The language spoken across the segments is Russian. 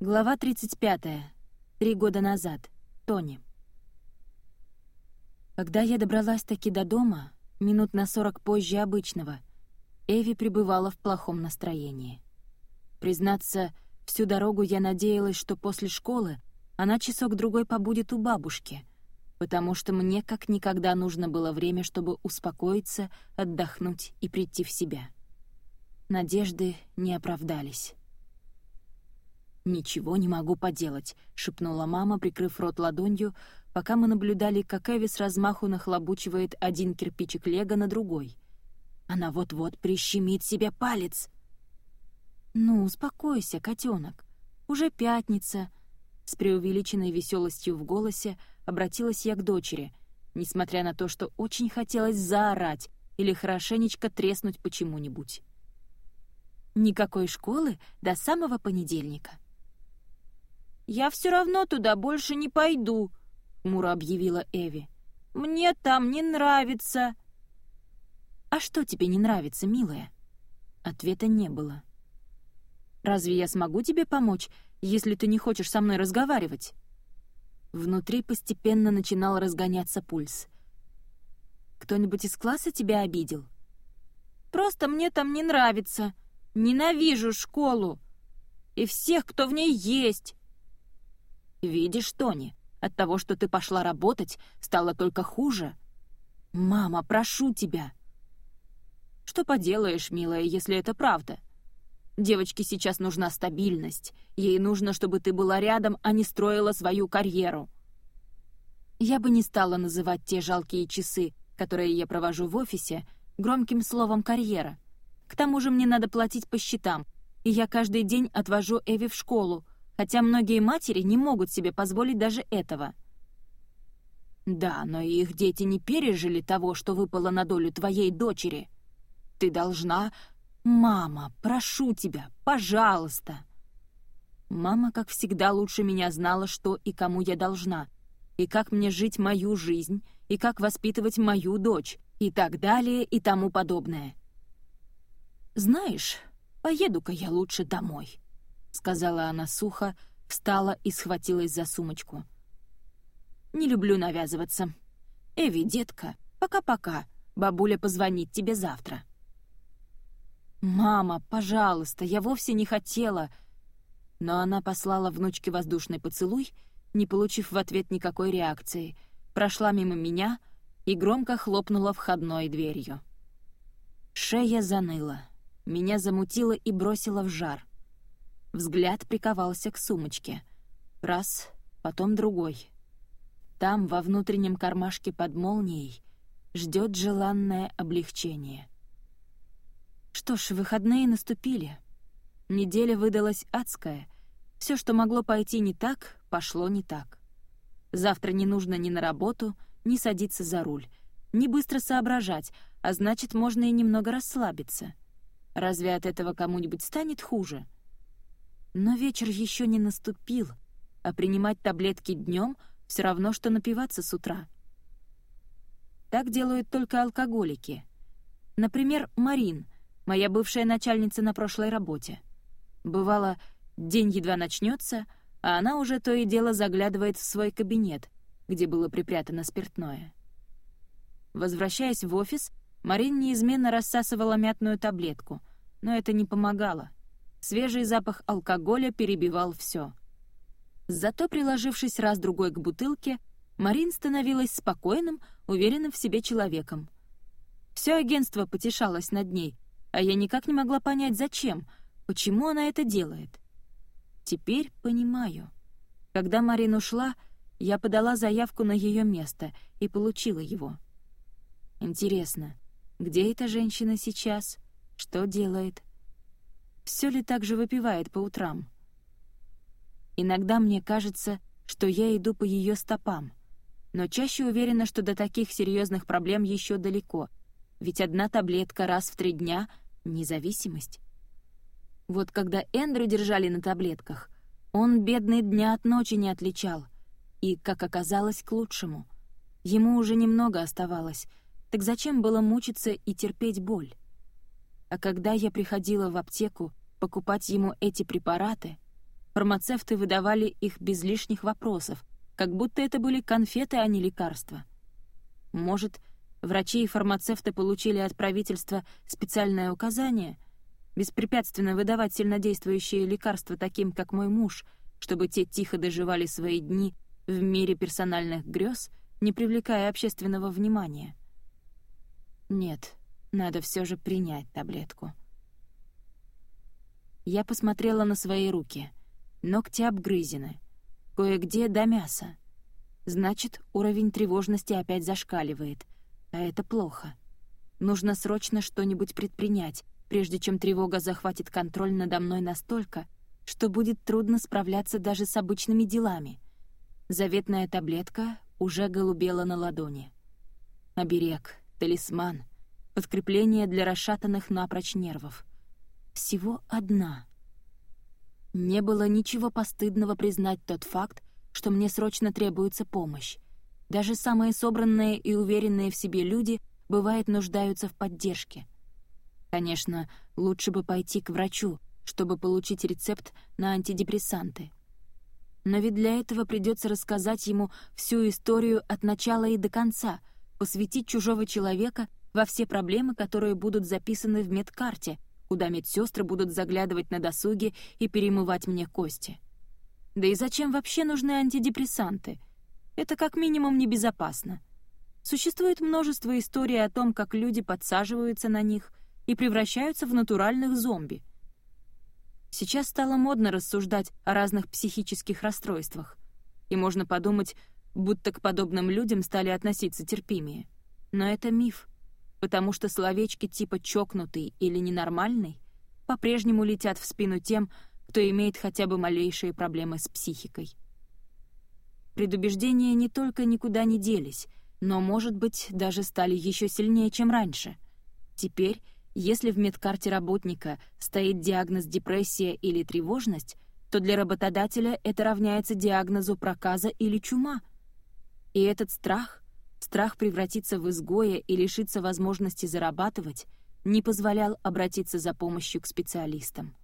Глава 35. Три года назад. Тони. Когда я добралась таки до дома, минут на сорок позже обычного, Эви пребывала в плохом настроении. Признаться, всю дорогу я надеялась, что после школы она часок-другой побудет у бабушки, потому что мне как никогда нужно было время, чтобы успокоиться, отдохнуть и прийти в себя. Надежды не оправдались. «Ничего не могу поделать», — шепнула мама, прикрыв рот ладонью, пока мы наблюдали, как Эви с размаху нахлобучивает один кирпичик лего на другой. Она вот-вот прищемит себе палец. «Ну, успокойся, котенок. Уже пятница». С преувеличенной веселостью в голосе обратилась я к дочери, несмотря на то, что очень хотелось заорать или хорошенечко треснуть почему-нибудь. Никакой школы до самого понедельника. «Я все равно туда больше не пойду», — хмуро объявила Эви. «Мне там не нравится». «А что тебе не нравится, милая?» Ответа не было. «Разве я смогу тебе помочь, если ты не хочешь со мной разговаривать?» Внутри постепенно начинал разгоняться пульс. «Кто-нибудь из класса тебя обидел?» «Просто мне там не нравится. Ненавижу школу. И всех, кто в ней есть. «Видишь, Тони, от того, что ты пошла работать, стало только хуже. Мама, прошу тебя!» «Что поделаешь, милая, если это правда?» Девочке сейчас нужна стабильность. Ей нужно, чтобы ты была рядом, а не строила свою карьеру. Я бы не стала называть те жалкие часы, которые я провожу в офисе, громким словом «карьера». К тому же мне надо платить по счетам, и я каждый день отвожу Эви в школу, хотя многие матери не могут себе позволить даже этого. Да, но их дети не пережили того, что выпало на долю твоей дочери. Ты должна... Мама, прошу тебя, пожалуйста. Мама, как всегда, лучше меня знала, что и кому я должна, и как мне жить мою жизнь, и как воспитывать мою дочь, и так далее, и тому подобное. Знаешь, поеду-ка я лучше домой. — сказала она сухо, встала и схватилась за сумочку. «Не люблю навязываться. Эви, детка, пока-пока. Бабуля позвонит тебе завтра». «Мама, пожалуйста, я вовсе не хотела...» Но она послала внучке воздушный поцелуй, не получив в ответ никакой реакции, прошла мимо меня и громко хлопнула входной дверью. Шея заныла, меня замутило и бросило в жар. Взгляд приковался к сумочке. Раз, потом другой. Там, во внутреннем кармашке под молнией, ждет желанное облегчение. Что ж, выходные наступили. Неделя выдалась адская. Все, что могло пойти не так, пошло не так. Завтра не нужно ни на работу, ни садиться за руль, ни быстро соображать, а значит, можно и немного расслабиться. Разве от этого кому-нибудь станет хуже?» Но вечер еще не наступил, а принимать таблетки днем все равно, что напиваться с утра. Так делают только алкоголики. Например, Марин, моя бывшая начальница на прошлой работе. Бывало, день едва начнется, а она уже то и дело заглядывает в свой кабинет, где было припрятано спиртное. Возвращаясь в офис, Марин неизменно рассасывала мятную таблетку, но это не помогало — Свежий запах алкоголя перебивал все. Зато, приложившись раз-другой к бутылке, Марин становилась спокойным, уверенным в себе человеком. Все агентство потешалось над ней, а я никак не могла понять, зачем, почему она это делает. Теперь понимаю. Когда Марин ушла, я подала заявку на ее место и получила его. Интересно, где эта женщина сейчас? Что делает? Все ли так же выпивает по утрам. Иногда мне кажется, что я иду по ее стопам, но чаще уверена, что до таких серьезных проблем еще далеко, ведь одна таблетка раз в три дня — независимость. Вот когда Эндрю держали на таблетках, он бедный дня от ночи не отличал, и, как оказалось, к лучшему. Ему уже немного оставалось, так зачем было мучиться и терпеть боль? А когда я приходила в аптеку покупать ему эти препараты, Фармацевты выдавали их без лишних вопросов, как будто это были конфеты, а не лекарства. Может, врачи и фармацевты получили от правительства специальное указание беспрепятственно выдавать сильнодействующие лекарства таким, как мой муж, чтобы те тихо доживали свои дни в мире персональных грез, не привлекая общественного внимания. Нет, надо все же принять таблетку. Я посмотрела на свои руки. Ногти обгрызены. Кое-где до мяса. Значит, уровень тревожности опять зашкаливает. А это плохо. Нужно срочно что-нибудь предпринять, прежде чем тревога захватит контроль надо мной настолько, что будет трудно справляться даже с обычными делами. Заветная таблетка уже голубела на ладони. Оберег, талисман, подкрепление для расшатанных напрочь нервов. Всего одна. Не было ничего постыдного признать тот факт, что мне срочно требуется помощь. Даже самые собранные и уверенные в себе люди, бывает, нуждаются в поддержке. Конечно, лучше бы пойти к врачу, чтобы получить рецепт на антидепрессанты. Но ведь для этого придется рассказать ему всю историю от начала и до конца, посвятить чужого человека во все проблемы, которые будут записаны в медкарте, куда медсестры будут заглядывать на досуге и перемывать мне кости. Да и зачем вообще нужны антидепрессанты? Это как минимум небезопасно. Существует множество историй о том, как люди подсаживаются на них и превращаются в натуральных зомби. Сейчас стало модно рассуждать о разных психических расстройствах, и можно подумать, будто к подобным людям стали относиться терпимее. Но это миф, потому что словечки типа «чокнутый» или «ненормальный» по-прежнему летят в спину тем, кто имеет хотя бы малейшие проблемы с психикой. Предубеждения не только никуда не делись, но, может быть, даже стали еще сильнее, чем раньше. Теперь, если в медкарте работника стоит диагноз депрессия или тревожность, то для работодателя это равняется диагнозу проказа или чума. И этот страх, страх превратиться в изгоя и лишиться возможности зарабатывать, не позволял обратиться за помощью к специалистам.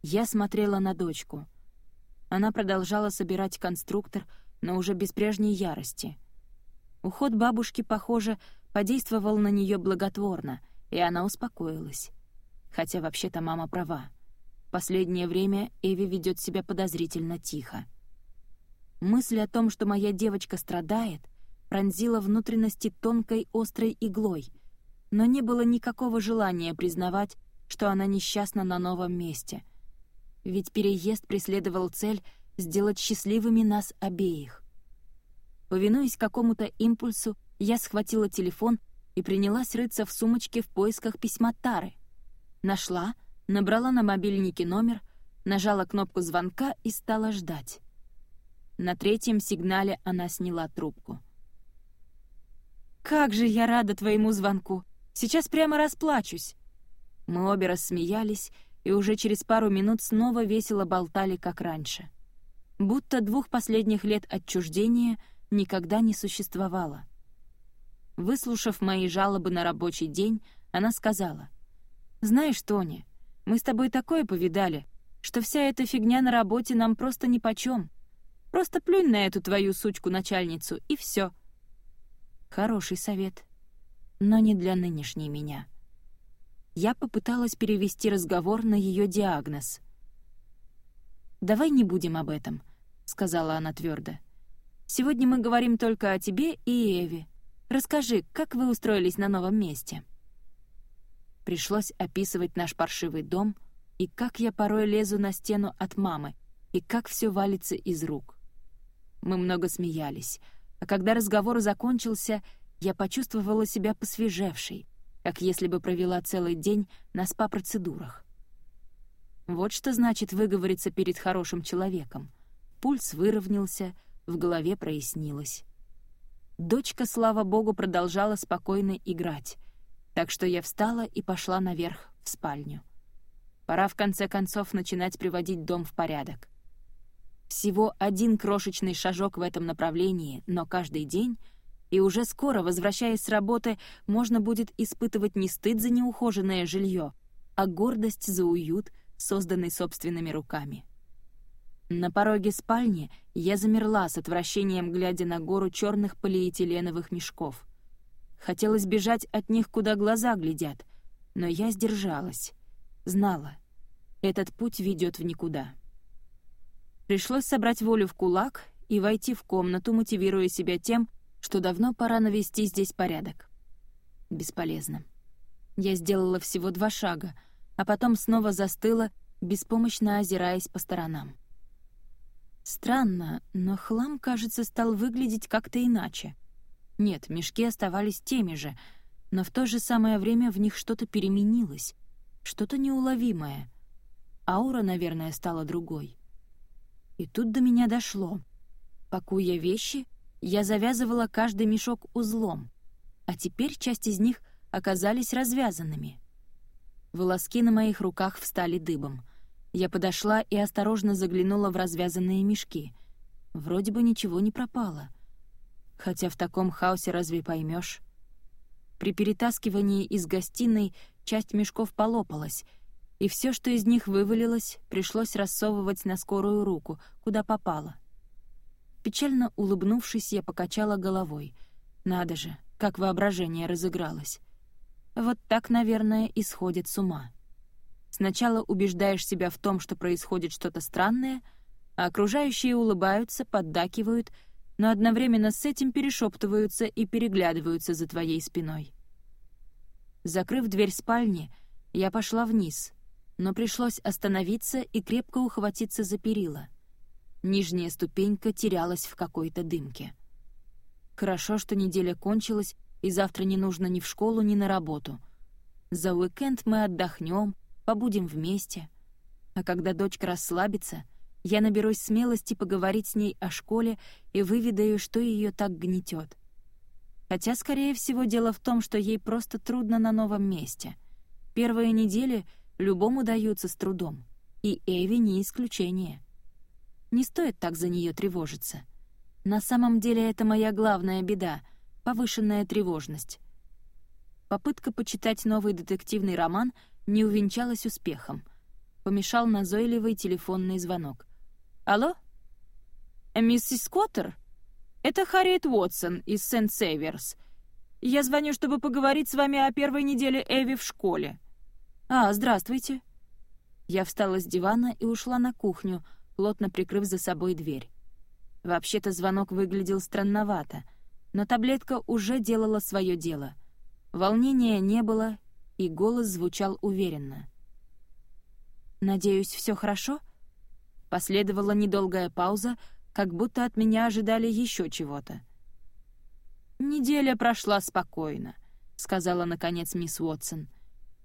Я смотрела на дочку. Она продолжала собирать конструктор, но уже без прежней ярости. Уход бабушки, похоже, подействовал на нее благотворно, и она успокоилась. Хотя вообще-то мама права. Последнее время Эви ведет себя подозрительно тихо. Мысль о том, что моя девочка страдает, пронзила внутренности тонкой острой иглой, но не было никакого желания признавать, что она несчастна на новом месте, ведь переезд преследовал цель сделать счастливыми нас обеих. Повинуясь какому-то импульсу, я схватила телефон и принялась рыться в сумочке в поисках письма Тары. Нашла, набрала на мобильнике номер, нажала кнопку звонка и стала ждать. На третьем сигнале она сняла трубку. «Как же я рада твоему звонку! Сейчас прямо расплачусь!» Мы обе рассмеялись, и уже через пару минут снова весело болтали, как раньше. Будто двух последних лет отчуждения никогда не существовало. Выслушав мои жалобы на рабочий день, она сказала, «Знаешь, Тони, мы с тобой такое повидали, что вся эта фигня на работе нам просто нипочем. Просто плюнь на эту твою сучку-начальницу, и все. Хороший совет, но не для нынешней меня я попыталась перевести разговор на ее диагноз. «Давай не будем об этом», — сказала она твердо. «Сегодня мы говорим только о тебе и Эви. Расскажи, как вы устроились на новом месте?» Пришлось описывать наш паршивый дом и как я порой лезу на стену от мамы, и как все валится из рук. Мы много смеялись, а когда разговор закончился, я почувствовала себя посвежевшей, как если бы провела целый день на спа-процедурах. Вот что значит выговориться перед хорошим человеком. Пульс выровнялся, в голове прояснилось. Дочка, слава богу, продолжала спокойно играть, так что я встала и пошла наверх в спальню. Пора в конце концов начинать приводить дом в порядок. Всего один крошечный шажок в этом направлении, но каждый день — и уже скоро, возвращаясь с работы, можно будет испытывать не стыд за неухоженное жилье, а гордость за уют, созданный собственными руками. На пороге спальни я замерла с отвращением, глядя на гору черных полиэтиленовых мешков. Хотелось бежать от них, куда глаза глядят, но я сдержалась. Знала, этот путь ведет в никуда. Пришлось собрать волю в кулак и войти в комнату, мотивируя себя тем, что давно пора навести здесь порядок. Бесполезно. Я сделала всего два шага, а потом снова застыла, беспомощно озираясь по сторонам. Странно, но хлам, кажется, стал выглядеть как-то иначе. Нет, мешки оставались теми же, но в то же самое время в них что-то переменилось, что-то неуловимое. Аура, наверное, стала другой. И тут до меня дошло. Пакуя вещи, я завязывала каждый мешок узлом, а теперь часть из них оказались развязанными. Волоски на моих руках встали дыбом — я подошла и осторожно заглянула в развязанные мешки. Вроде бы ничего не пропало. Хотя в таком хаосе разве поймешь? При перетаскивании из гостиной часть мешков полопалась, и все, что из них вывалилось, пришлось рассовывать на скорую руку, куда попало. Печально улыбнувшись, я покачала головой. Надо же, как воображение разыгралось. Вот так, наверное, и сходит с ума. Сначала убеждаешь себя в том, что происходит что-то странное, а окружающие улыбаются, поддакивают, но одновременно с этим перешептываются и переглядываются за твоей спиной. Закрыв дверь спальни, я пошла вниз, но пришлось остановиться и крепко ухватиться за перила. Нижняя ступенька терялась в какой-то дымке. Хорошо, что неделя кончилась, и завтра не нужно ни в школу, ни на работу. За уикенд мы отдохнем, побудем вместе. А когда дочка расслабится, я наберусь смелости поговорить с ней о школе и выведаю, что ее так гнетет. Хотя, скорее всего, дело в том, что ей просто трудно на новом месте. Первые недели любому даются с трудом, и Эви не исключение. Не стоит так за нее тревожиться. На самом деле это моя главная беда — повышенная тревожность. Попытка почитать новый детективный роман не увенчалась успехом. Помешал назойливый телефонный звонок. «Алло? Миссис Скоттер? Это Харриет Уотсон из Сент-Сейверс. Я звоню, чтобы поговорить с вами о первой неделе Эви в школе». «А, здравствуйте». Я встала с дивана и ушла на кухню, плотно прикрыв за собой дверь. Вообще-то звонок выглядел странновато, но таблетка уже делала свое дело. Волнения не было, и голос звучал уверенно. «Надеюсь, все хорошо?» Последовала недолгая пауза, как будто от меня ожидали еще чего-то. «Неделя прошла спокойно», — сказала, наконец, мисс Уотсон.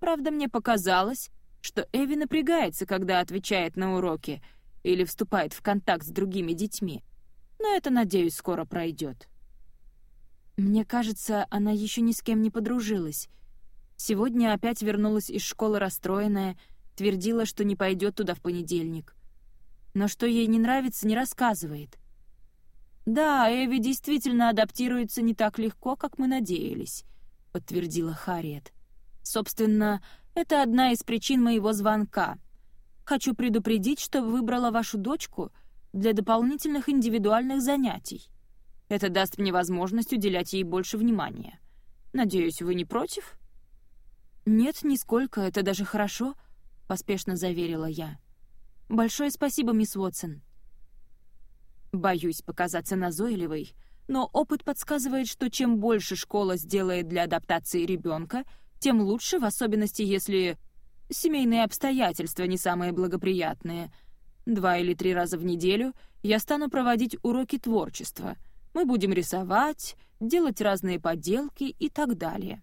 «Правда, мне показалось, что Эви напрягается, когда отвечает на уроки или вступает в контакт с другими детьми. Но это, надеюсь, скоро пройдет. Мне кажется, она еще ни с кем не подружилась. Сегодня опять вернулась из школы расстроенная, твердила, что не пойдет туда в понедельник. Но что ей не нравится, не рассказывает. «Да, Эви действительно адаптируется не так легко, как мы надеялись», — подтвердила Харриет. «Собственно, это одна из причин моего звонка. Хочу предупредить, что выбрала вашу дочку для дополнительных индивидуальных занятий. Это даст мне возможность уделять ей больше внимания. Надеюсь, вы не против?» «Нет, нисколько, это даже хорошо», — поспешно заверила я. «Большое спасибо, мисс Уотсон». Боюсь показаться назойливой, но опыт подсказывает, что чем больше школа сделает для адаптации ребенка, тем лучше, в особенности если семейные обстоятельства не самые благоприятные. Два или три раза в неделю я стану проводить уроки творчества. Мы будем рисовать, делать разные поделки и так далее.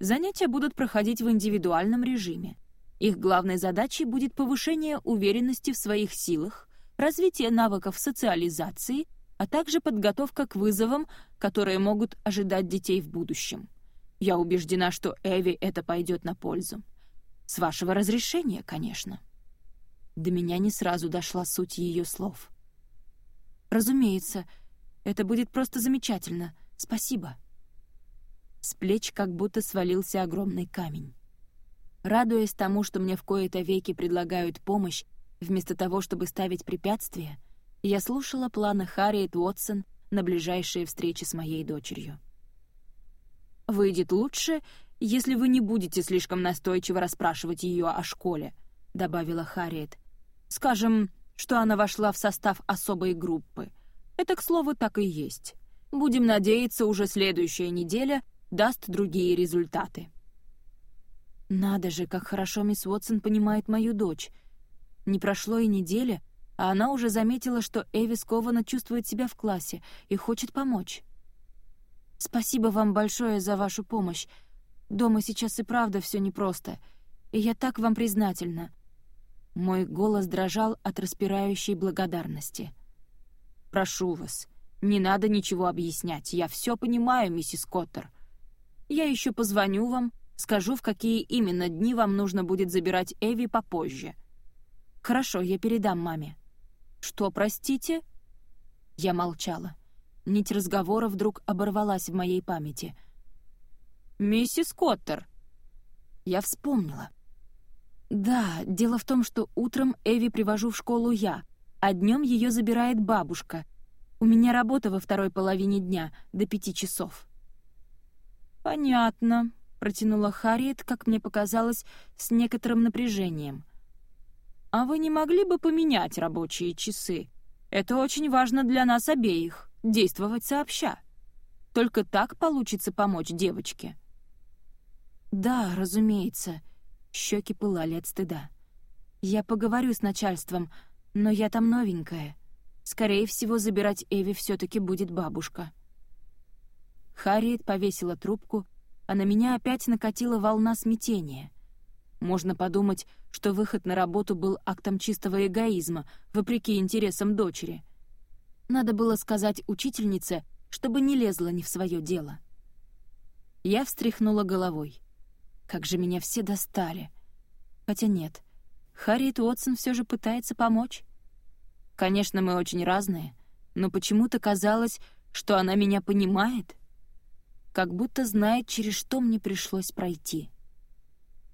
Занятия будут проходить в индивидуальном режиме. Их главной задачей будет повышение уверенности в своих силах, развитие навыков социализации, а также подготовка к вызовам, которые могут ожидать детей в будущем. Я убеждена, что Эви это пойдет на пользу. С вашего разрешения, конечно. До меня не сразу дошла суть ее слов. Разумеется, это будет просто замечательно. Спасибо. С плеч как будто свалился огромный камень. Радуясь тому, что мне в кои-то веки предлагают помощь, Вместо того, чтобы ставить препятствия, я слушала планы Харриет Уотсон на ближайшие встречи с моей дочерью. «Выйдет лучше, если вы не будете слишком настойчиво расспрашивать ее о школе», — добавила Харриет. «Скажем, что она вошла в состав особой группы. Это, к слову, так и есть. Будем надеяться, уже следующая неделя даст другие результаты». Надо же, как хорошо мисс Уотсон понимает мою дочь. Не прошло и недели, а она уже заметила, что Эви скована чувствует себя в классе и хочет помочь. «Спасибо вам большое за вашу помощь. Дома сейчас и правда все непросто, и я так вам признательна». Мой голос дрожал от распирающей благодарности. «Прошу вас, не надо ничего объяснять, я все понимаю, миссис Коттер. Я еще позвоню вам, Скажу, в какие именно дни вам нужно будет забирать Эви попозже. Хорошо, я передам маме. Что, простите? Я молчала. Нить разговора вдруг оборвалась в моей памяти. «Миссис Коттер!» Я вспомнила. «Да, дело в том, что утром Эви привожу в школу я, а днем ее забирает бабушка. У меня работа во второй половине дня, до пяти часов». «Понятно», протянула Харриет, как мне показалось, с некоторым напряжением. «А вы не могли бы поменять рабочие часы? Это очень важно для нас обеих, действовать сообща. Только так получится помочь девочке». «Да, разумеется». Щеки пылали от стыда. «Я поговорю с начальством, но я там новенькая. Скорее всего, забирать Эви все таки будет бабушка». Харриет повесила трубку а на меня опять накатила волна смятения. Можно подумать, что выход на работу был актом чистого эгоизма, вопреки интересам дочери. Надо было сказать учительнице, чтобы не лезла не в свое дело. Я встряхнула головой. Как же меня все достали. Хотя нет, Харриет Уотсон все же пытается помочь. Конечно, мы очень разные, но почему-то казалось, что она меня понимает — как будто знает, через что мне пришлось пройти.